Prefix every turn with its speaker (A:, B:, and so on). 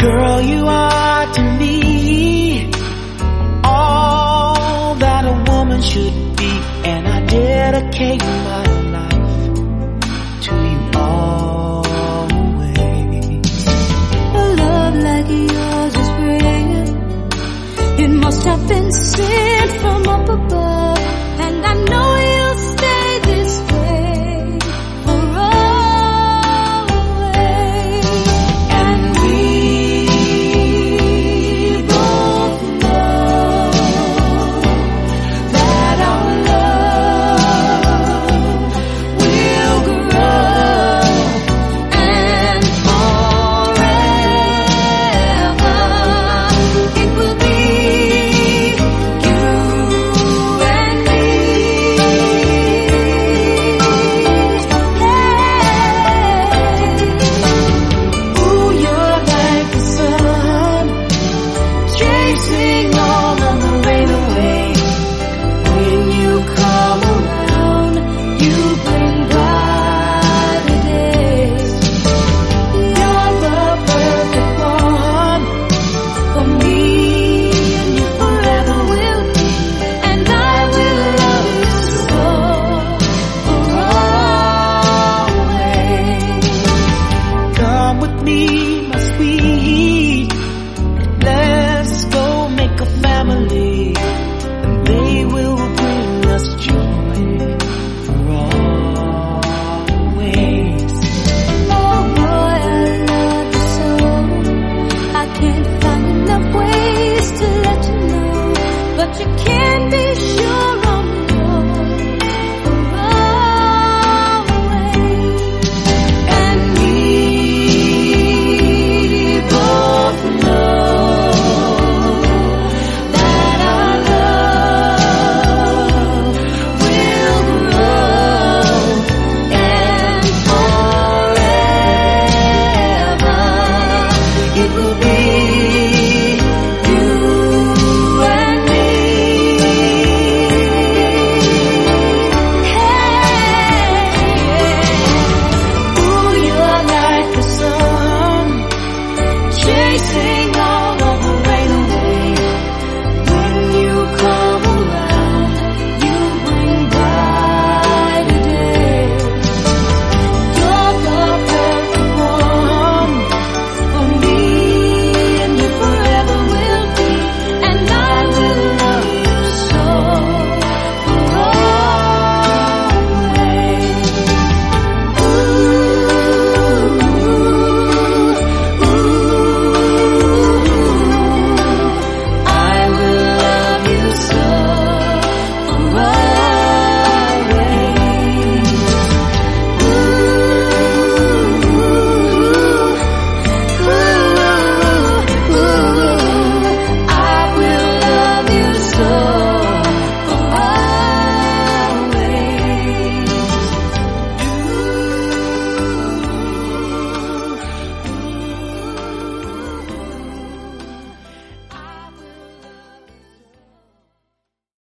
A: Girl, you are to me all that a woman should be, and I dedicate my but you
B: can't be
A: sure.